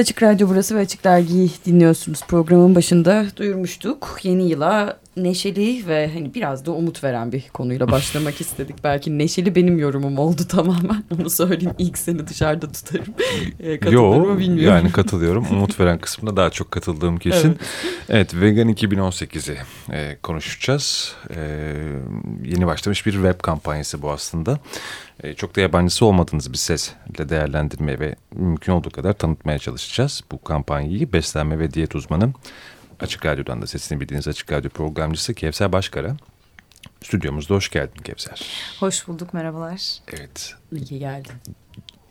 Açık Radyo burası ve Açık Dergi'yi dinliyorsunuz. Programın başında duyurmuştuk. Yeni yıla neşeli ve hani biraz da umut veren bir konuyla başlamak istedik. Belki neşeli benim yorumum oldu tamamen. Onu söyleyeyim ilk seni dışarıda tutarım. E, Yo, bilmiyorum. Yani katılıyorum. Umut veren kısmında daha çok katıldığım kesin. Evet, evet Vegan 2018'i e, konuşacağız. E, yeni başlamış bir web kampanyası bu aslında. E, çok da yabancısı olmadığınız bir sesle değerlendirmeye ve mümkün olduğu kadar tanıtmaya çalışacağız. Bu kampanyayı beslenme ve diyet uzmanı Açık Radyo'dan da sesini bildiğiniz Açık Radyo programcısı Kevser Başkara. Stüdyomuzda hoş geldin Kevser. Hoş bulduk merhabalar. Evet. İyi ki geldin.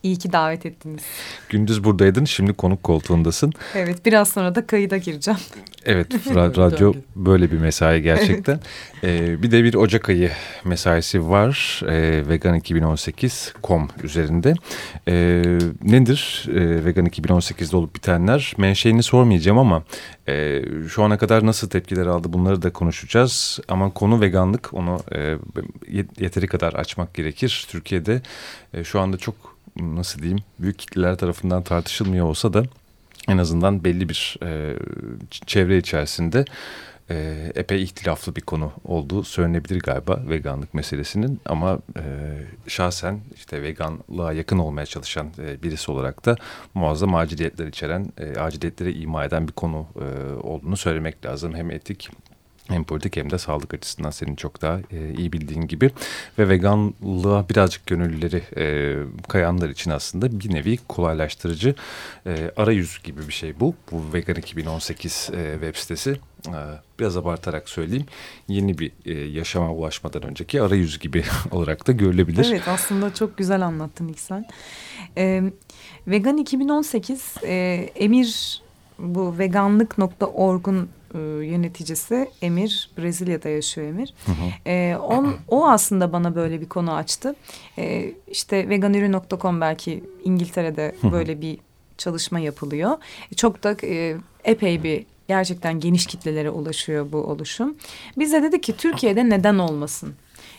İyi ki davet ettiniz. Gündüz buradaydın, şimdi konuk koltuğundasın. Evet, biraz sonra da kayıda gireceğim. Evet, radyo böyle bir mesai gerçekten. ee, bir de bir Ocak ayı mesaisi var. Ee, Vegan 2018.com üzerinde. Ee, nedir ee, Vegan 2018'de olup bitenler? Menşeini sormayacağım ama e, şu ana kadar nasıl tepkiler aldı bunları da konuşacağız. Ama konu veganlık, onu e, yeteri kadar açmak gerekir. Türkiye'de e, şu anda çok nasıl diyeyim büyük kitleler tarafından tartışılmıyor olsa da en azından belli bir e, çevre içerisinde e, epey ihtilaflı bir konu olduğu söylenebilir galiba veganlık meselesinin. Ama e, şahsen işte veganlığa yakın olmaya çalışan e, birisi olarak da muazzam aciliyetler içeren e, aciliyetlere ima eden bir konu e, olduğunu söylemek lazım. Hem etik hem politik hem de sağlık açısından senin çok daha e, iyi bildiğin gibi ve veganlığa birazcık gönüllüleri e, kayanlar için aslında bir nevi kolaylaştırıcı e, arayüz gibi bir şey bu. Bu Vegan 2018 e, web sitesi e, biraz abartarak söyleyeyim yeni bir e, yaşama ulaşmadan önceki arayüz gibi olarak da görülebilir. Evet aslında çok güzel anlattın İhsan. E, Vegan 2018 e, Emir bu veganlık.org'un e, yöneticisi Emir. Brezilya'da yaşıyor Emir. Hı hı. E, on, o aslında bana böyle bir konu açtı. E, işte veganürü.com belki İngiltere'de hı hı. böyle bir çalışma yapılıyor. Çok da e, epey bir gerçekten geniş kitlelere ulaşıyor bu oluşum. Biz de dedik ki Türkiye'de neden olmasın?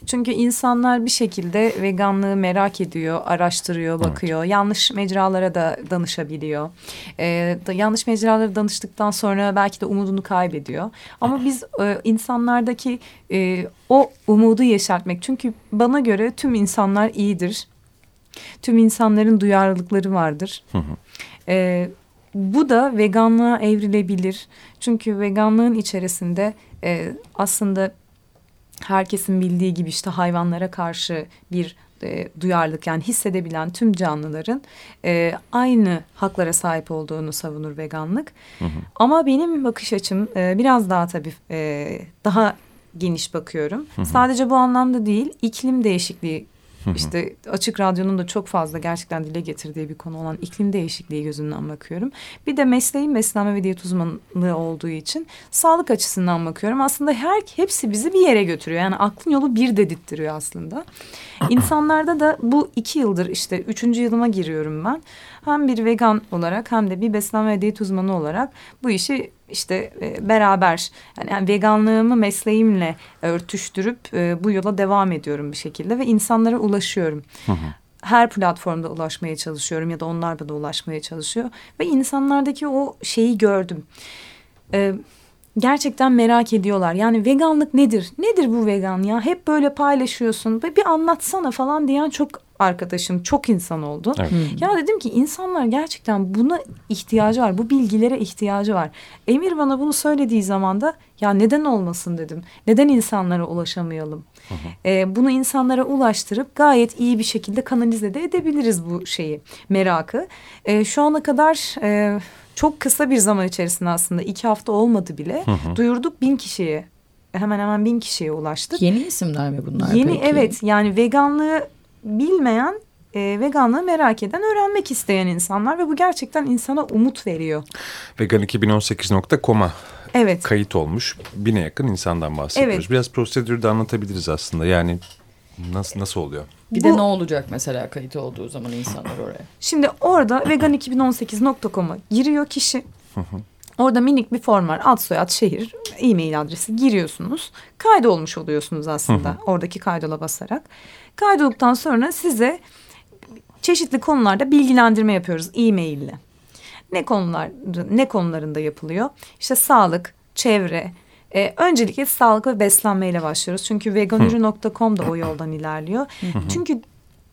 Çünkü insanlar bir şekilde veganlığı merak ediyor, araştırıyor, bakıyor. Evet. Yanlış mecralara da danışabiliyor. Ee, da, yanlış mecralara danıştıktan sonra belki de umudunu kaybediyor. Ama biz e, insanlardaki e, o umudu yeşertmek. Çünkü bana göre tüm insanlar iyidir. Tüm insanların duyarlılıkları vardır. Hı hı. Ee, bu da veganlığa evrilebilir. Çünkü veganlığın içerisinde e, aslında herkesin bildiği gibi işte hayvanlara karşı bir e, duyarlılık yani hissedebilen tüm canlıların e, aynı haklara sahip olduğunu savunur veganlık. Hı hı. Ama benim bakış açım e, biraz daha tabii e, daha geniş bakıyorum. Hı hı. Sadece bu anlamda değil iklim değişikliği işte Açık Radyo'nun da çok fazla gerçekten dile getirdiği bir konu olan iklim değişikliği gözünden bakıyorum. Bir de mesleğim beslenme ve diyet uzmanlığı olduğu için sağlık açısından bakıyorum. Aslında her hepsi bizi bir yere götürüyor. Yani aklın yolu bir dedirttiriyor aslında. İnsanlarda da bu iki yıldır işte üçüncü yılıma giriyorum ben. Hem bir vegan olarak hem de bir beslenme ve diyet uzmanı olarak bu işi işte e, beraber yani, yani veganlığımı mesleğimle örtüştürüp e, bu yola devam ediyorum bir şekilde ve insanlara ulaşıyorum. Hı hı. Her platformda ulaşmaya çalışıyorum ya da onlar da ulaşmaya çalışıyor ve insanlardaki o şeyi gördüm. E, gerçekten merak ediyorlar. Yani veganlık nedir? Nedir bu vegan ya? Hep böyle paylaşıyorsun. Bir anlatsana falan diyen çok arkadaşım, çok insan oldu. Evet. Ya dedim ki insanlar gerçekten buna ihtiyacı var. Bu bilgilere ihtiyacı var. Emir bana bunu söylediği zaman da ya neden olmasın dedim. Neden insanlara ulaşamayalım? Hı Ee, bunu insanlara ulaştırıp gayet iyi bir şekilde kanalize de edebiliriz bu şeyi, merakı. Ee, şu ana kadar... E, çok kısa bir zaman içerisinde aslında iki hafta olmadı bile hı hı. duyurduk bin kişiye hemen hemen bin kişiye ulaştık. Yeni isimler mi bunlar Yeni peki? evet yani veganlığı bilmeyen e, veganlığı merak eden, öğrenmek isteyen insanlar ve bu gerçekten insana umut veriyor. Vegan2018.com'a evet. kayıt olmuş bine yakın insandan bahsediyoruz. Evet. Biraz prosedürü de anlatabiliriz aslında yani nasıl nasıl oluyor? Bir Bu, de ne olacak mesela kayıt olduğu zaman insanlar oraya? Şimdi orada vegan2018.com'a giriyor kişi. Orada minik bir form var. Ad soyad şehir, e-mail adresi giriyorsunuz. Kaydolmuş oluyorsunuz aslında oradaki kaydola basarak. Kaydolduktan sonra size çeşitli konularda bilgilendirme yapıyoruz e-mail ile. Ne konular ne konularında yapılıyor? İşte sağlık, çevre, ee, öncelikle sağlık ve beslenmeyle başlıyoruz. Çünkü veganürü.com da o yoldan ilerliyor. Çünkü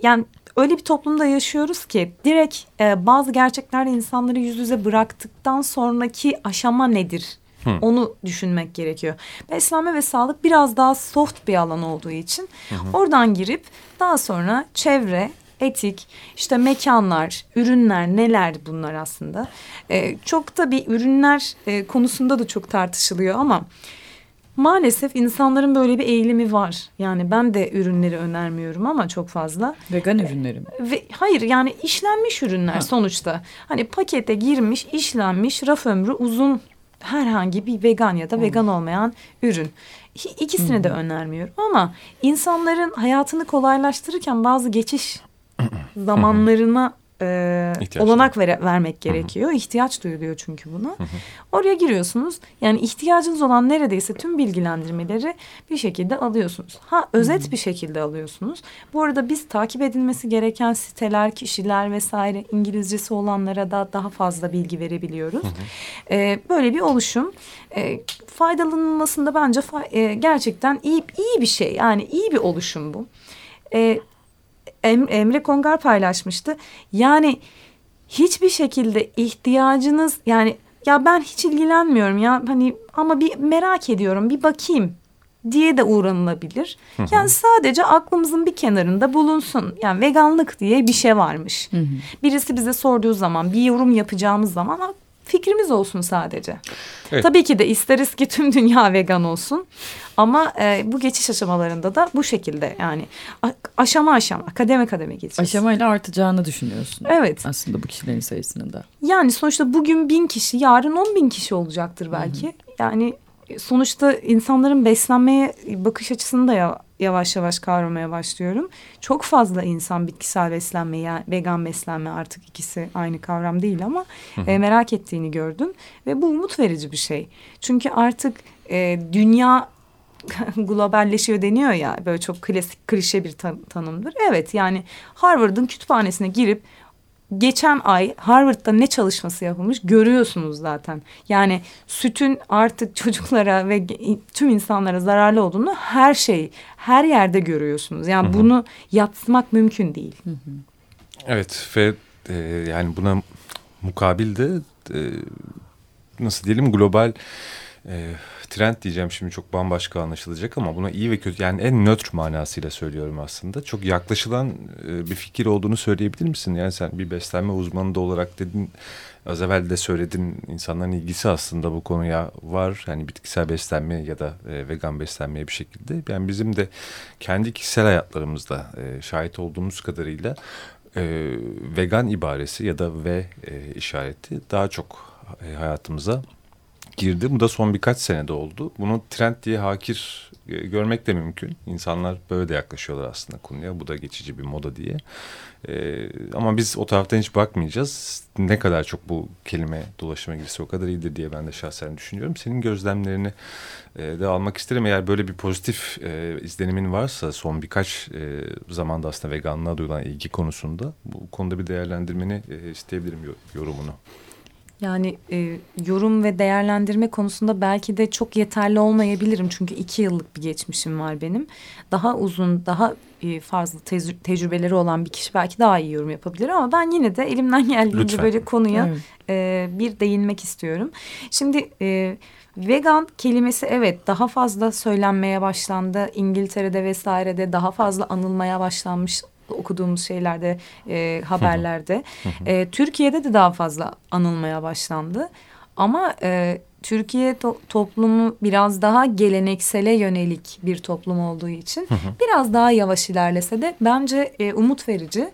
yani öyle bir toplumda yaşıyoruz ki direkt e, bazı gerçeklerle insanları yüz yüze bıraktıktan sonraki aşama nedir? Hı. Onu düşünmek gerekiyor. Beslenme ve sağlık biraz daha soft bir alan olduğu için hı hı. oradan girip daha sonra çevre, etik, işte mekanlar, ürünler neler bunlar aslında. Ee, çok da bir ürünler e, konusunda da çok tartışılıyor ama maalesef insanların böyle bir eğilimi var. Yani ben de ürünleri önermiyorum ama çok fazla. Vegan ürünleri mi? Ve, hayır yani işlenmiş ürünler ha. sonuçta. Hani pakete girmiş, işlenmiş, raf ömrü uzun herhangi bir vegan ya da vegan olmayan ürün. İkisini hmm. de önermiyorum ama insanların hayatını kolaylaştırırken bazı geçiş zamanlarına e, olanak ver, vermek gerekiyor. Hı hı. İhtiyaç duyuluyor çünkü buna. Hı hı. Oraya giriyorsunuz. Yani ihtiyacınız olan neredeyse tüm bilgilendirmeleri bir şekilde alıyorsunuz. Ha özet hı hı. bir şekilde alıyorsunuz. Bu arada biz takip edilmesi gereken siteler, kişiler vesaire İngilizcesi olanlara da daha fazla bilgi verebiliyoruz. Hı hı. E, böyle bir oluşum. E, faydalanılmasında bence fa e, gerçekten iyi iyi bir şey. Yani iyi bir oluşum bu. E, Emre Kongar paylaşmıştı. Yani hiçbir şekilde ihtiyacınız yani ya ben hiç ilgilenmiyorum ya hani ama bir merak ediyorum bir bakayım diye de uğranılabilir. Yani sadece aklımızın bir kenarında bulunsun. Yani veganlık diye bir şey varmış. Birisi bize sorduğu zaman bir yorum yapacağımız zaman fikrimiz olsun sadece. Evet. Tabii ki de isteriz ki tüm dünya vegan olsun. Ama e, bu geçiş aşamalarında da bu şekilde yani aşama aşama kademe kademe gideceğiz. Aşamayla artacağını düşünüyorsun. Evet. Aslında bu kişilerin sayısının da. Yani sonuçta bugün bin kişi yarın on bin kişi olacaktır belki. Hı hı. Yani sonuçta insanların beslenmeye bakış açısını da yavaş yavaş kavramaya başlıyorum. Çok fazla insan bitkisel beslenme yani vegan beslenme artık ikisi aynı kavram değil ama E, merak ettiğini gördüm ve bu umut verici bir şey. Çünkü artık e, dünya globalleşiyor deniyor ya böyle çok klasik klişe bir tan tanımdır. Evet yani Harvard'ın kütüphanesine girip geçen ay Harvard'da ne çalışması yapılmış görüyorsunuz zaten. Yani sütün artık çocuklara ve tüm insanlara zararlı olduğunu her şey, her yerde görüyorsunuz. Yani Hı -hı. bunu yatsımak mümkün değil. Hı -hı. Evet ve e, yani buna mukabil de e, nasıl diyelim global e, trend diyeceğim şimdi çok bambaşka anlaşılacak ama buna iyi ve kötü yani en nötr manasıyla söylüyorum aslında. Çok yaklaşılan e, bir fikir olduğunu söyleyebilir misin? Yani sen bir beslenme uzmanı da olarak dedin az evvel de söyledin insanların ilgisi aslında bu konuya var. Yani bitkisel beslenme ya da e, vegan beslenmeye bir şekilde. Yani bizim de kendi kişisel hayatlarımızda e, şahit olduğumuz kadarıyla e, vegan ibaresi ya da ve e, işareti daha çok e, hayatımıza girdi. Bu da son birkaç senede oldu. Bunu trend diye hakir e, görmek de mümkün. İnsanlar böyle de yaklaşıyorlar aslında konuya. Bu da geçici bir moda diye. Ee, ama biz o taraftan hiç bakmayacağız. Ne kadar çok bu kelime dolaşıma girse o kadar iyidir diye ben de şahsen düşünüyorum. Senin gözlemlerini e, de almak isterim. Eğer böyle bir pozitif e, izlenimin varsa son birkaç e, zamanda aslında veganlığa duyulan ilgi konusunda bu konuda bir değerlendirmeni e, isteyebilirim yorumunu. Yani e, yorum ve değerlendirme konusunda belki de çok yeterli olmayabilirim. Çünkü iki yıllık bir geçmişim var benim. Daha uzun, daha e, fazla tecrü tecrübeleri olan bir kişi belki daha iyi yorum yapabilir. Ama ben yine de elimden geldiğince böyle konuya evet. e, bir değinmek istiyorum. Şimdi... E, Vegan kelimesi evet daha fazla söylenmeye başlandı. İngiltere'de vesairede daha fazla anılmaya başlanmış okuduğumuz şeylerde, e, haberlerde. e, Türkiye'de de daha fazla anılmaya başlandı. Ama e, Türkiye to toplumu biraz daha geleneksele yönelik bir toplum olduğu için biraz daha yavaş ilerlese de bence e, umut verici.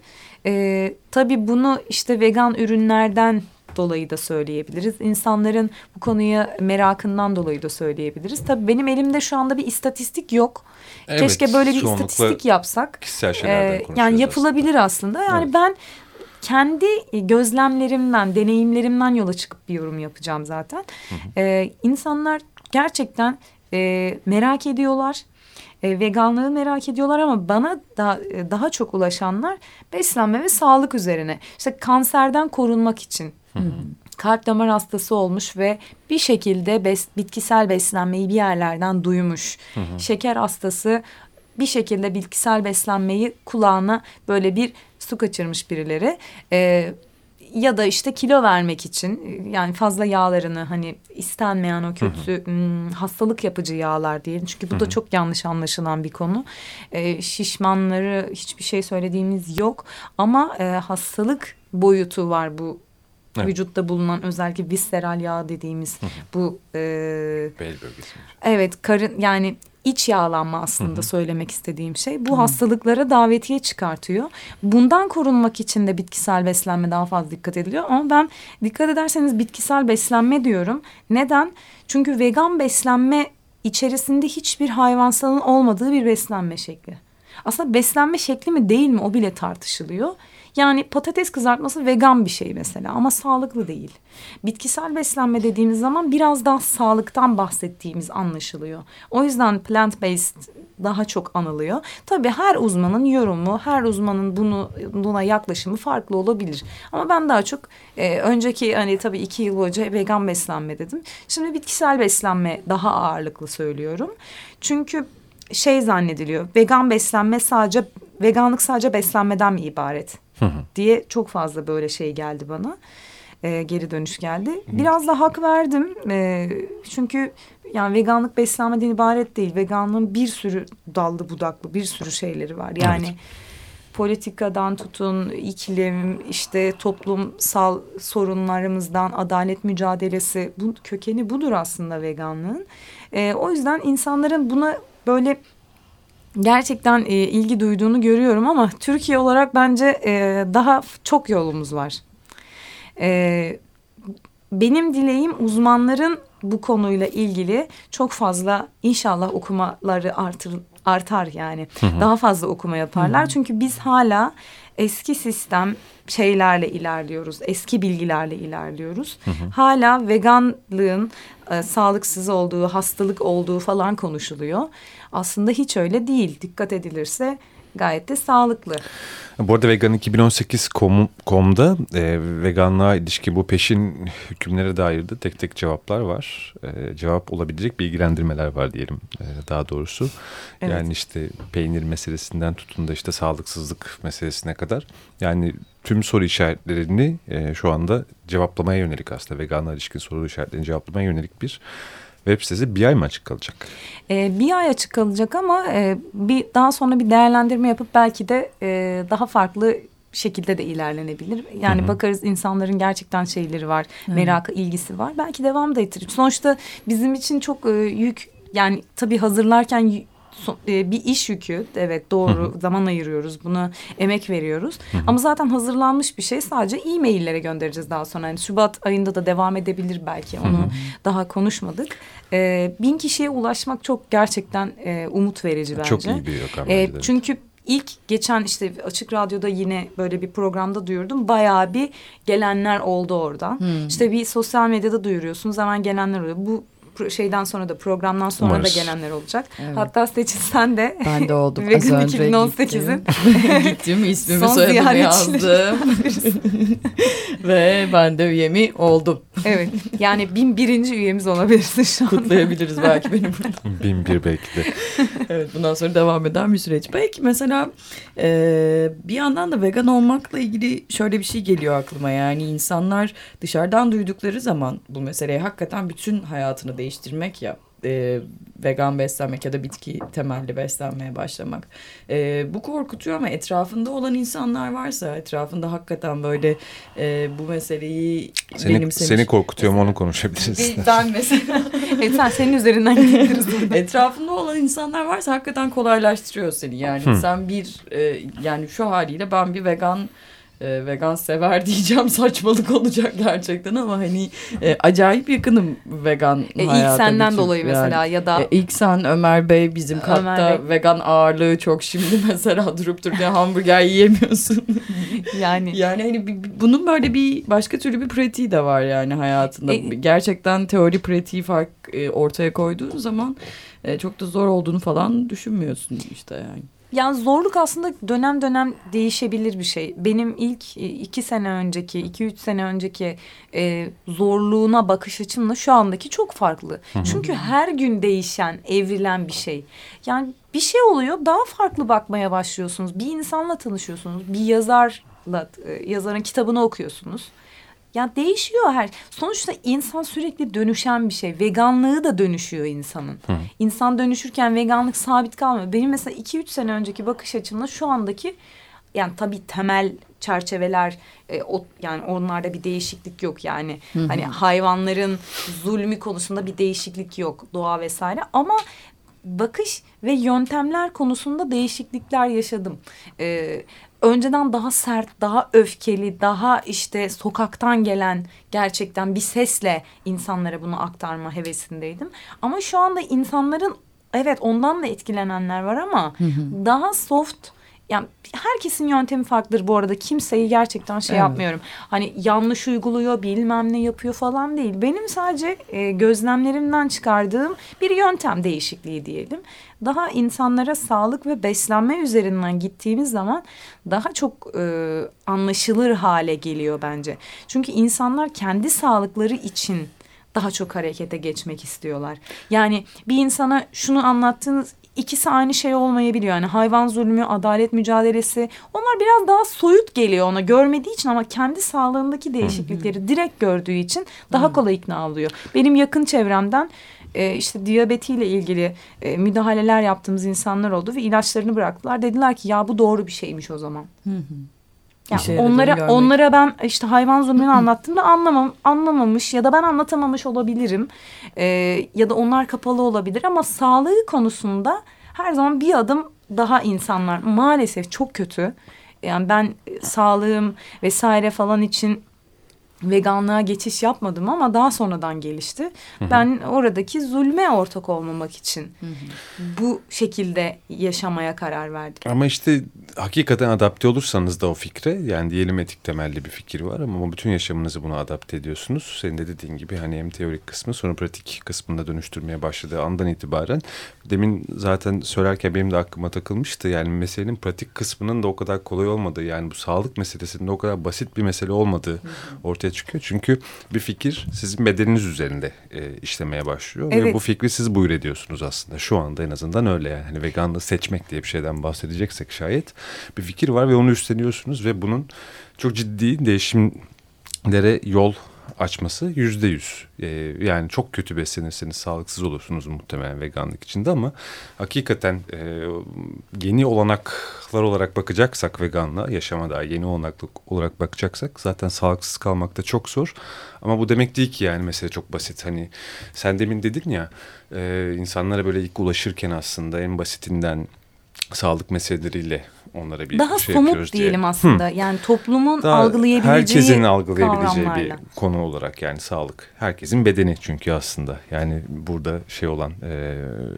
E, tabii bunu işte vegan ürünlerden dolayı da söyleyebiliriz. İnsanların bu konuya merakından dolayı da söyleyebiliriz. Tabii benim elimde şu anda bir istatistik yok. Evet, Keşke böyle bir istatistik yapsak. Kişisel şeylerden ee, Yani yapılabilir aslında. aslında. Yani evet. ben kendi gözlemlerimden, deneyimlerimden yola çıkıp bir yorum yapacağım zaten. Hı hı. Ee, insanlar gerçekten e, merak ediyorlar. E, veganlığı merak ediyorlar ama bana da, e, daha çok ulaşanlar beslenme ve sağlık üzerine. İşte kanserden korunmak için. Hı hı kalp damar hastası olmuş ve bir şekilde bes, bitkisel beslenmeyi bir yerlerden duymuş. Hı hı. Şeker hastası bir şekilde bitkisel beslenmeyi kulağına böyle bir su kaçırmış birileri. Ee, ya da işte kilo vermek için yani fazla yağlarını hani istenmeyen o kötü hı hı. Hastalık yapıcı yağlar diyelim. Çünkü bu hı hı. da çok yanlış anlaşılan bir konu. Ee, şişmanları hiçbir şey söylediğimiz yok ama e, hastalık boyutu var bu Evet. Vücutta bulunan özellikle visceral yağ dediğimiz bu e, bel bölgesi. Evet karın yani iç yağlanma aslında hı hı. söylemek istediğim şey. Bu hı. hastalıklara davetiye çıkartıyor. Bundan korunmak için de bitkisel beslenme daha fazla dikkat ediliyor. Ama ben dikkat ederseniz bitkisel beslenme diyorum. Neden? Çünkü vegan beslenme içerisinde hiçbir hayvansalın olmadığı bir beslenme şekli. Aslında beslenme şekli mi değil mi o bile tartışılıyor. Yani patates kızartması vegan bir şey mesela ama sağlıklı değil. Bitkisel beslenme dediğimiz zaman biraz daha sağlıktan bahsettiğimiz anlaşılıyor. O yüzden plant based daha çok anılıyor. Tabii her uzmanın yorumu, her uzmanın bunu buna yaklaşımı farklı olabilir. Ama ben daha çok e, önceki hani tabii iki yıl önce vegan beslenme dedim. Şimdi bitkisel beslenme daha ağırlıklı söylüyorum. Çünkü şey zannediliyor. Vegan beslenme sadece veganlık sadece beslenmeden mi ibaret? diye çok fazla böyle şey geldi bana. E, geri dönüş geldi. Biraz da hak verdim. E, çünkü yani veganlık beslenmeden ibaret değil. Veganlığın bir sürü dallı budaklı bir sürü şeyleri var. Yani evet. politikadan tutun, iklim, işte toplumsal sorunlarımızdan adalet mücadelesi bu kökeni budur aslında veganlığın. E, o yüzden insanların buna böyle gerçekten e, ilgi duyduğunu görüyorum ama Türkiye olarak bence e, daha çok yolumuz var. E, benim dileğim uzmanların bu konuyla ilgili çok fazla inşallah okumaları artır, artar yani. Hı hı. Daha fazla okuma yaparlar. Hı hı. Çünkü biz hala eski sistem şeylerle ilerliyoruz. Eski bilgilerle ilerliyoruz. Hı hı. Hala veganlığın e, sağlıksız olduğu, hastalık olduğu falan konuşuluyor. Aslında hiç öyle değil. Dikkat edilirse gayet de sağlıklı. Bu arada Vegan 2018.com'da e, veganlığa ilişkin bu peşin hükümlere dair de tek tek cevaplar var. E, cevap olabilecek bilgilendirmeler var diyelim e, daha doğrusu. Evet. Yani işte peynir meselesinden tutun da işte sağlıksızlık meselesine kadar. Yani tüm soru işaretlerini e, şu anda cevaplamaya yönelik aslında veganlığa ilişkin soru işaretlerini cevaplamaya yönelik bir web sitesi bir ay mı açık kalacak? E, bir ay açık kalacak ama e, bir daha sonra bir değerlendirme yapıp belki de e, daha farklı şekilde de ilerlenebilir. Yani Hı -hı. bakarız insanların gerçekten şeyleri var, Hı -hı. merakı, ilgisi var. Belki devam da ettirir. Sonuçta bizim için çok e, yük yani tabii hazırlarken bir iş yükü. Evet doğru zaman ayırıyoruz buna emek veriyoruz. Ama zaten hazırlanmış bir şey. Sadece e-maillere göndereceğiz daha sonra. Yani Şubat ayında da devam edebilir belki. Onu daha konuşmadık. E, bin kişiye ulaşmak çok gerçekten e, umut verici bence. çok iyi bir rakam e, çünkü ilk geçen işte açık radyoda yine böyle bir programda duyurdum. Bayağı bir gelenler oldu oradan. Hmm. İşte bir sosyal medyada duyuruyorsunuz hemen gelenler oluyor. Bu şeyden sonra da programdan sonra Umarız. da gelenler olacak. Evet. Hatta seçilsen de ben de oldum. Vegan 2018'in gittim ismimi soyadımı yazdım. Ve ben de üyemi oldum. Evet yani bin birinci üyemiz olabilirsin şu an. Kutlayabiliriz belki beni burada. bin bir belki de. evet bundan sonra devam eden bir süreç. Belki mesela e, bir yandan da vegan olmakla ilgili şöyle bir şey geliyor aklıma. Yani insanlar dışarıdan duydukları zaman bu meseleye hakikaten bütün hayatını değiştiriyor değiştirmek ya e, vegan beslenmek ya da bitki temelli beslenmeye başlamak. E, bu korkutuyor ama etrafında olan insanlar varsa etrafında hakikaten böyle e, bu meseleyi seni, benimsemiş. Seni korkutuyor mu onu konuşabiliriz. Ben mesela. evet, sen senin üzerinden gidebiliriz. etrafında olan insanlar varsa hakikaten kolaylaştırıyor seni. Yani hmm. sen bir e, yani şu haliyle ben bir vegan e, vegan sever diyeceğim saçmalık olacak gerçekten ama hani e, acayip yakınım vegan e, hayata. İlk senden dolayı yani. mesela ya da. E, ilk sen Ömer Bey bizim Ömer katta Bey. vegan ağırlığı çok şimdi mesela durup dururken hamburger yiyemiyorsun. yani. Yani hani bunun böyle bir başka türlü bir pratiği de var yani hayatında. E, gerçekten teori pratiği fark e, ortaya koyduğun zaman e, çok da zor olduğunu falan düşünmüyorsun işte yani. Yani zorluk aslında dönem dönem değişebilir bir şey. Benim ilk e, iki sene önceki, iki üç sene önceki e, zorluğuna bakış açımla şu andaki çok farklı. Çünkü her gün değişen, evrilen bir şey. Yani bir şey oluyor, daha farklı bakmaya başlıyorsunuz. Bir insanla tanışıyorsunuz, bir yazarla, e, yazarın kitabını okuyorsunuz. Ya değişiyor her. Sonuçta insan sürekli dönüşen bir şey. Veganlığı da dönüşüyor insanın. Hı. İnsan dönüşürken veganlık sabit kalmıyor. Benim mesela iki üç sene önceki bakış açımla şu andaki yani tabii temel çerçeveler e, o yani onlarda bir değişiklik yok yani hı hı. hani hayvanların zulmü konusunda bir değişiklik yok doğa vesaire ama bakış ve yöntemler konusunda değişiklikler yaşadım. Ee, önceden daha sert, daha öfkeli, daha işte sokaktan gelen gerçekten bir sesle insanlara bunu aktarma hevesindeydim. Ama şu anda insanların evet ondan da etkilenenler var ama hı hı. daha soft yani herkesin yöntemi farklıdır bu arada. Kimseyi gerçekten şey evet. yapmıyorum. Hani yanlış uyguluyor, bilmem ne yapıyor falan değil. Benim sadece e, gözlemlerimden çıkardığım bir yöntem değişikliği diyelim. Daha insanlara sağlık ve beslenme üzerinden gittiğimiz zaman daha çok e, anlaşılır hale geliyor bence. Çünkü insanlar kendi sağlıkları için daha çok harekete geçmek istiyorlar. Yani bir insana şunu anlattığınız ikisi aynı şey olmayabiliyor. Yani hayvan zulmü, adalet mücadelesi onlar biraz daha soyut geliyor ona görmediği için ama kendi sağlığındaki değişiklikleri direkt gördüğü için daha kolay ikna oluyor. Benim yakın çevremden e, işte diyabetiyle ilgili e, müdahaleler yaptığımız insanlar oldu ve ilaçlarını bıraktılar. Dediler ki ya bu doğru bir şeymiş o zaman. Hı hı. Yani onlara onlara ben işte hayvan zulmünü anlattığımda anlamam anlamamış ya da ben anlatamamış olabilirim. Ee, ya da onlar kapalı olabilir ama sağlığı konusunda her zaman bir adım daha insanlar maalesef çok kötü. Yani ben e, sağlığım vesaire falan için veganlığa geçiş yapmadım ama daha sonradan gelişti. Hı hı. Ben oradaki zulme ortak olmamak için hı hı. bu şekilde yaşamaya karar verdim. Ama işte hakikaten adapte olursanız da o fikre yani diyelim etik temelli bir fikir var ama bütün yaşamınızı buna adapte ediyorsunuz. Senin de dediğin gibi hani hem teorik kısmı sonra pratik kısmında dönüştürmeye başladığı andan itibaren demin zaten söylerken benim de aklıma takılmıştı. Yani meselenin pratik kısmının da o kadar kolay olmadığı yani bu sağlık meselesinin de o kadar basit bir mesele olmadığı hı hı. ortaya ortaya çıkıyor. Çünkü bir fikir sizin bedeniniz üzerinde e, işlemeye başlıyor. Evet. Ve bu fikri siz buyur ediyorsunuz aslında. Şu anda en azından öyle yani. Hani veganlığı seçmek diye bir şeyden bahsedeceksek şayet bir fikir var ve onu üstleniyorsunuz ve bunun çok ciddi değişimlere yol açması yüzde yüz. Ee, yani çok kötü beslenirseniz sağlıksız olursunuz muhtemelen veganlık içinde ama hakikaten e, yeni olanaklar olarak bakacaksak veganlığa yaşama daha yeni olanaklık olarak bakacaksak zaten sağlıksız kalmak da çok zor. Ama bu demek değil ki yani mesela çok basit. Hani sen demin dedin ya e, insanlara böyle ilk ulaşırken aslında en basitinden sağlık meseleleriyle onlara bir Daha şey somut diyelim diye. aslında. Hı. Yani toplumun Daha algılayabileceği herkesin algılayabileceği bir konu olarak yani sağlık. Herkesin bedeni çünkü aslında. Yani burada şey olan e,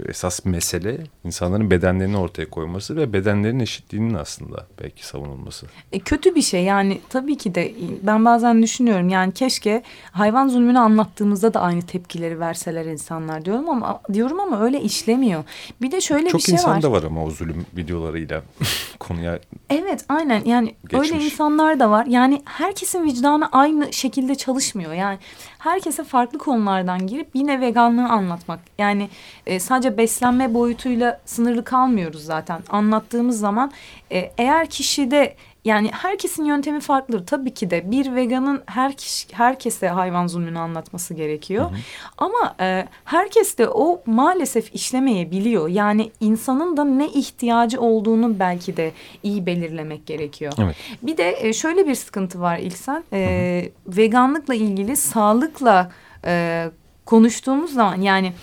esas mesele insanların bedenlerini ortaya koyması ve bedenlerin eşitliğinin aslında belki savunulması. E, kötü bir şey yani tabii ki de ben bazen düşünüyorum yani keşke hayvan zulmünü anlattığımızda da aynı tepkileri verseler insanlar diyorum ama diyorum ama öyle işlemiyor. Bir de şöyle Çok bir şey var. Çok insan da var ama o zulüm videolarıyla konuya Evet aynen yani geçmiş. öyle insanlar da var. Yani herkesin vicdanı aynı şekilde çalışmıyor. Yani herkese farklı konulardan girip yine veganlığı anlatmak. Yani e, sadece beslenme boyutuyla sınırlı kalmıyoruz zaten. Anlattığımız zaman e, eğer kişide yani herkesin yöntemi farklıdır tabii ki de bir veganın her kişi, herkese hayvan zulmünü anlatması gerekiyor. Hı hı. Ama e, herkes de o maalesef işlemeyebiliyor. Yani insanın da ne ihtiyacı olduğunu belki de iyi belirlemek gerekiyor. Evet. Bir de e, şöyle bir sıkıntı var İlsen. E, veganlıkla ilgili sağlıkla e, konuştuğumuz zaman yani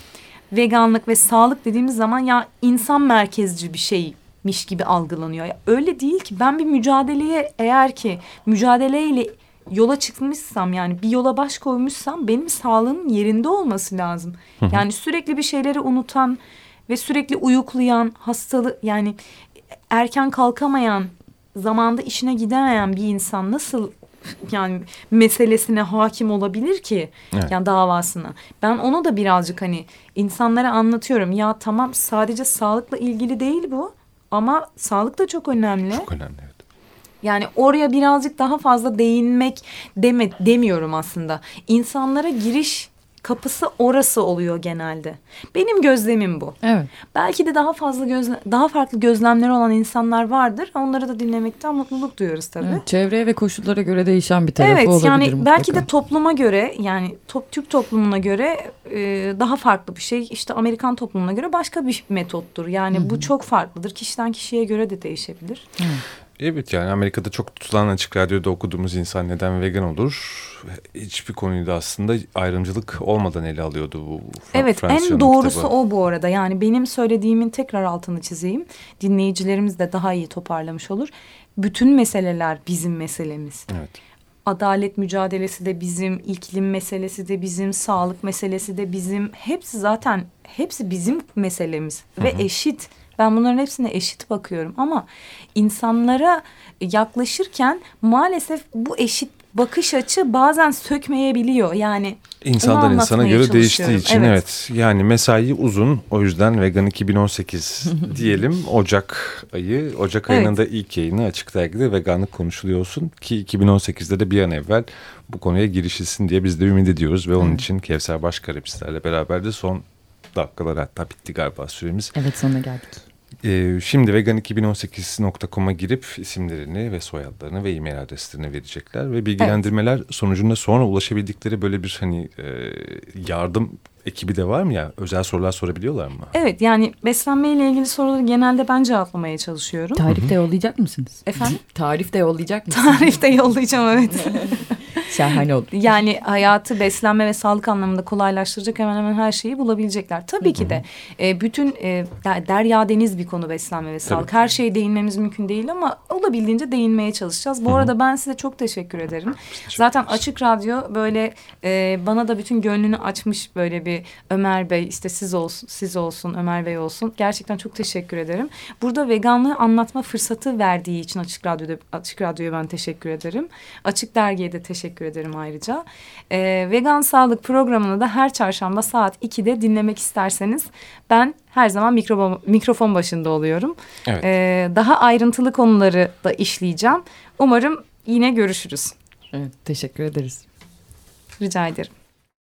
veganlık ve sağlık dediğimiz zaman ya insan merkezci bir şey miş gibi algılanıyor. Öyle değil ki ben bir mücadeleye eğer ki mücadeleyle yola çıkmışsam yani bir yola baş koymuşsam benim sağlığım yerinde olması lazım. Yani sürekli bir şeyleri unutan ve sürekli uyuklayan hastalı yani erken kalkamayan zamanda işine gidemeyen bir insan nasıl yani meselesine hakim olabilir ki evet. yani davasına. Ben onu da birazcık hani insanlara anlatıyorum. Ya tamam sadece sağlıkla ilgili değil bu. Ama sağlık da çok önemli. Çok önemli evet. Yani oraya birazcık daha fazla değinmek deme, demiyorum aslında. İnsanlara giriş kapısı orası oluyor genelde. Benim gözlemim bu. Evet. Belki de daha fazla gözle daha farklı gözlemleri olan insanlar vardır. Onları da dinlemekten mutluluk duyuyoruz tabii. Evet, çevreye ve koşullara göre değişen bir tarafı Evet olabilir yani mutlaka. belki de topluma göre yani top, Türk toplumuna göre e, daha farklı bir şey. İşte Amerikan toplumuna göre başka bir metottur. Yani bu çok farklıdır. Kişiden kişiye göre de değişebilir. Evet yani Amerika'da çok tutulan açık radyoda okuduğumuz insan neden vegan olur? Hiçbir konuyu da aslında ayrımcılık olmadan ele alıyordu bu. Evet en doğrusu kitabı. o bu arada. Yani benim söylediğimin tekrar altını çizeyim. Dinleyicilerimiz de daha iyi toparlamış olur. Bütün meseleler bizim meselemiz. Evet. Adalet mücadelesi de bizim, iklim meselesi de bizim, sağlık meselesi de bizim. Hepsi zaten hepsi bizim meselemiz ve eşit. Ben bunların hepsine eşit bakıyorum ama insanlara yaklaşırken maalesef bu eşit bakış açı bazen sökmeyebiliyor. Yani İnsandan insana göre değiştiği için evet. Evet. Yani mesai uzun o yüzden Vegan 2018 diyelim Ocak ayı. Ocak ayının Evet. da ilk yayını açık dergide veganlık konuşuluyor olsun. Ki 2018'de de bir an evvel bu konuya girişilsin diye biz de ümit ediyoruz. Ve onun için Kevser bizlerle beraber de son dakikalar hatta bitti galiba süremiz. Evet sonuna geldik. Ee, şimdi vegan2018.com'a girip isimlerini ve soyadlarını ve e-mail adreslerini verecekler ve bilgilendirmeler sonucunda sonra ulaşabildikleri böyle bir hani e, yardım ekibi de var mı ya? Özel sorular sorabiliyorlar mı? evet yani beslenme ile ilgili soruları genelde ben cevaplamaya çalışıyorum. Tarif de yollayacak mısınız? Efendim? Tarif de yollayacak mısınız? Tarif de yollayacağım evet. Şahane oldu. Yani hayatı beslenme ve sağlık anlamında kolaylaştıracak hemen hemen her şeyi bulabilecekler. Tabii ki de e, bütün e, der- derya deniz bir konu beslenme ve sağlık. Her şeye değinmemiz mümkün değil ama olabildiğince değinmeye çalışacağız. Bu arada ben size çok teşekkür ederim. Zaten Açık Radyo böyle e, bana da bütün gönlünü açmış böyle bir Ömer Bey işte siz olsun siz olsun Ömer Bey olsun. Gerçekten çok teşekkür ederim. Burada veganlığı anlatma fırsatı verdiği için Açık Radyo'da Açık Radyo'ya ben teşekkür ederim. Açık Dergi'ye de teşekkür ederim ayrıca. E, vegan Sağlık programını da her çarşamba saat 2'de dinlemek isterseniz ben her zaman mikrofon, mikrofon başında oluyorum. Evet. E, daha ayrıntılı konuları da işleyeceğim. Umarım yine görüşürüz. Evet, teşekkür ederiz. Rica ederim.